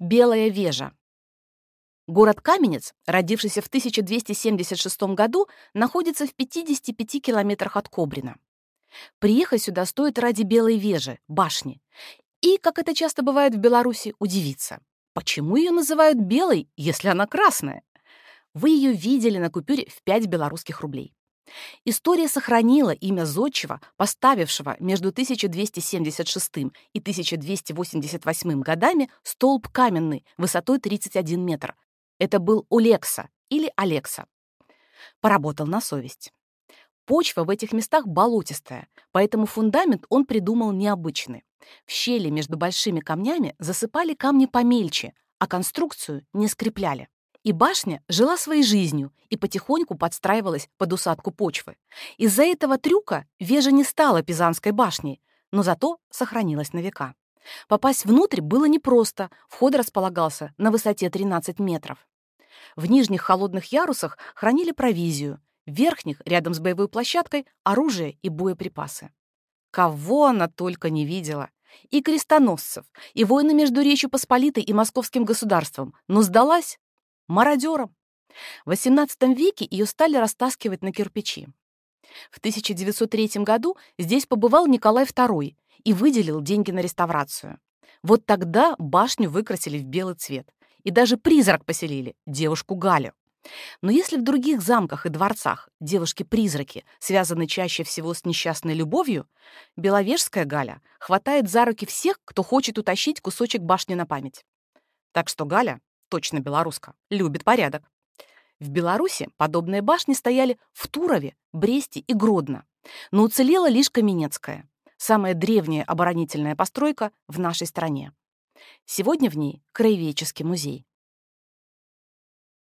Белая вежа. Город Каменец, родившийся в 1276 году, находится в 55 километрах от Кобрина. Приехать сюда стоит ради Белой вежи, башни. И, как это часто бывает в Беларуси, удивиться. Почему ее называют белой, если она красная? Вы ее видели на купюре в 5 белорусских рублей. История сохранила имя Зодчего, поставившего между 1276 и 1288 годами столб каменный высотой 31 метр. Это был Улекса или Алекса. Поработал на совесть. Почва в этих местах болотистая, поэтому фундамент он придумал необычный. В щели между большими камнями засыпали камни помельче, а конструкцию не скрепляли. И башня жила своей жизнью и потихоньку подстраивалась под усадку почвы. Из-за этого трюка вежа не стала Пизанской башней, но зато сохранилась на века. Попасть внутрь было непросто, вход располагался на высоте 13 метров. В нижних холодных ярусах хранили провизию, в верхних, рядом с боевой площадкой, оружие и боеприпасы. Кого она только не видела. И крестоносцев, и войны между Речью Посполитой и Московским государством, но сдалась мародером. В XVIII веке ее стали растаскивать на кирпичи. В 1903 году здесь побывал Николай II и выделил деньги на реставрацию. Вот тогда башню выкрасили в белый цвет. И даже призрак поселили, девушку Галю. Но если в других замках и дворцах девушки-призраки связаны чаще всего с несчастной любовью, Беловежская Галя хватает за руки всех, кто хочет утащить кусочек башни на память. Так что Галя точно белоруска, любит порядок. В Беларуси подобные башни стояли в Турове, Бресте и Гродно, но уцелела лишь Каменецкая, самая древняя оборонительная постройка в нашей стране. Сегодня в ней краеведческий музей.